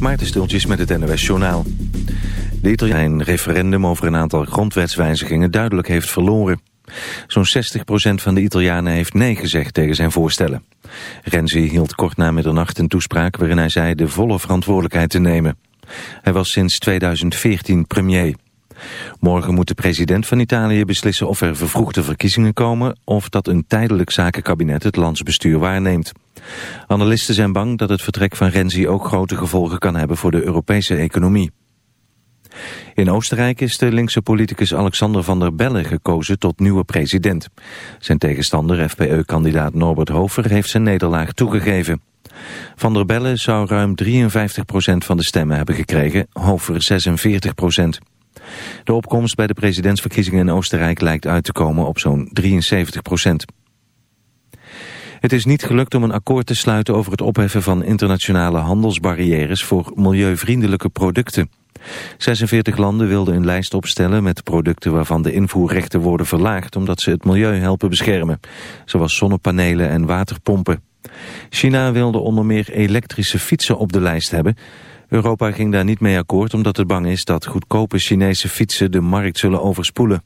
Maarten Stultjes met het NOS Journaal. De Italiaan referendum over een aantal grondwetswijzigingen duidelijk heeft verloren. Zo'n 60% van de Italianen heeft nee gezegd tegen zijn voorstellen. Renzi hield kort na middernacht een toespraak waarin hij zei de volle verantwoordelijkheid te nemen. Hij was sinds 2014 premier. Morgen moet de president van Italië beslissen of er vervroegde verkiezingen komen... of dat een tijdelijk zakenkabinet het landsbestuur waarneemt. Analisten zijn bang dat het vertrek van Renzi ook grote gevolgen kan hebben voor de Europese economie. In Oostenrijk is de linkse politicus Alexander van der Bellen gekozen tot nieuwe president. Zijn tegenstander, FPE-kandidaat Norbert Hofer, heeft zijn nederlaag toegegeven. Van der Bellen zou ruim 53% van de stemmen hebben gekregen, Hofer 46%. De opkomst bij de presidentsverkiezingen in Oostenrijk lijkt uit te komen op zo'n 73 procent. Het is niet gelukt om een akkoord te sluiten over het opheffen van internationale handelsbarrières voor milieuvriendelijke producten. 46 landen wilden een lijst opstellen met producten waarvan de invoerrechten worden verlaagd omdat ze het milieu helpen beschermen, zoals zonnepanelen en waterpompen. China wilde onder meer elektrische fietsen op de lijst hebben, Europa ging daar niet mee akkoord omdat het bang is dat goedkope Chinese fietsen de markt zullen overspoelen.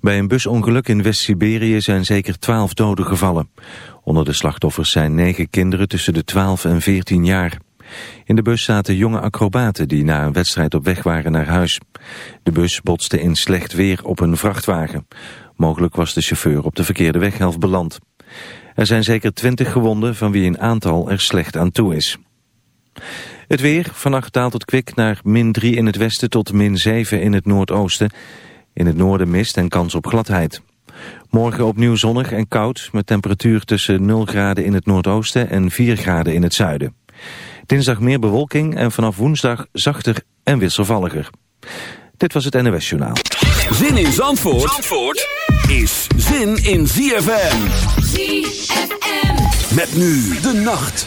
Bij een busongeluk in West-Siberië zijn zeker twaalf doden gevallen. Onder de slachtoffers zijn negen kinderen tussen de 12 en 14 jaar. In de bus zaten jonge acrobaten die na een wedstrijd op weg waren naar huis. De bus botste in slecht weer op een vrachtwagen. Mogelijk was de chauffeur op de verkeerde weghelft beland. Er zijn zeker twintig gewonden van wie een aantal er slecht aan toe is. Het weer, vannacht daalt het kwik naar min 3 in het westen tot min 7 in het noordoosten. In het noorden mist en kans op gladheid. Morgen opnieuw zonnig en koud met temperatuur tussen 0 graden in het noordoosten en 4 graden in het zuiden. Dinsdag meer bewolking en vanaf woensdag zachter en wisselvalliger. Dit was het NOS Journaal. Zin in Zandvoort, Zandvoort is zin in ZFM. ZFM. Met nu de nacht.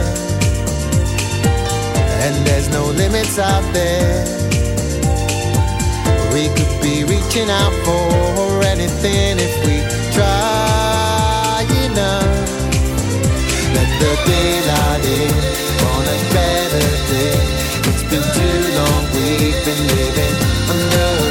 limits out there. We could be reaching out for anything if we try enough. Let the daylight in on a better day. It's been too long we've been living under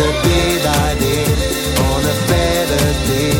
The daylight in on a better day.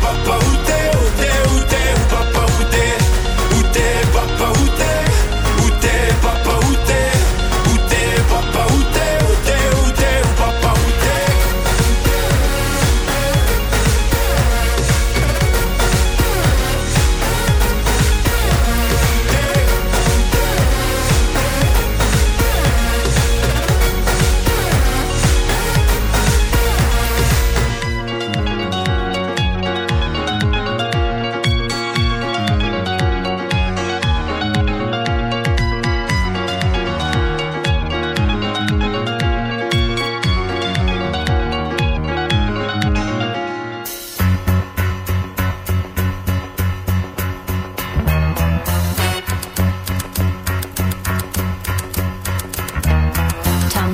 Papa, où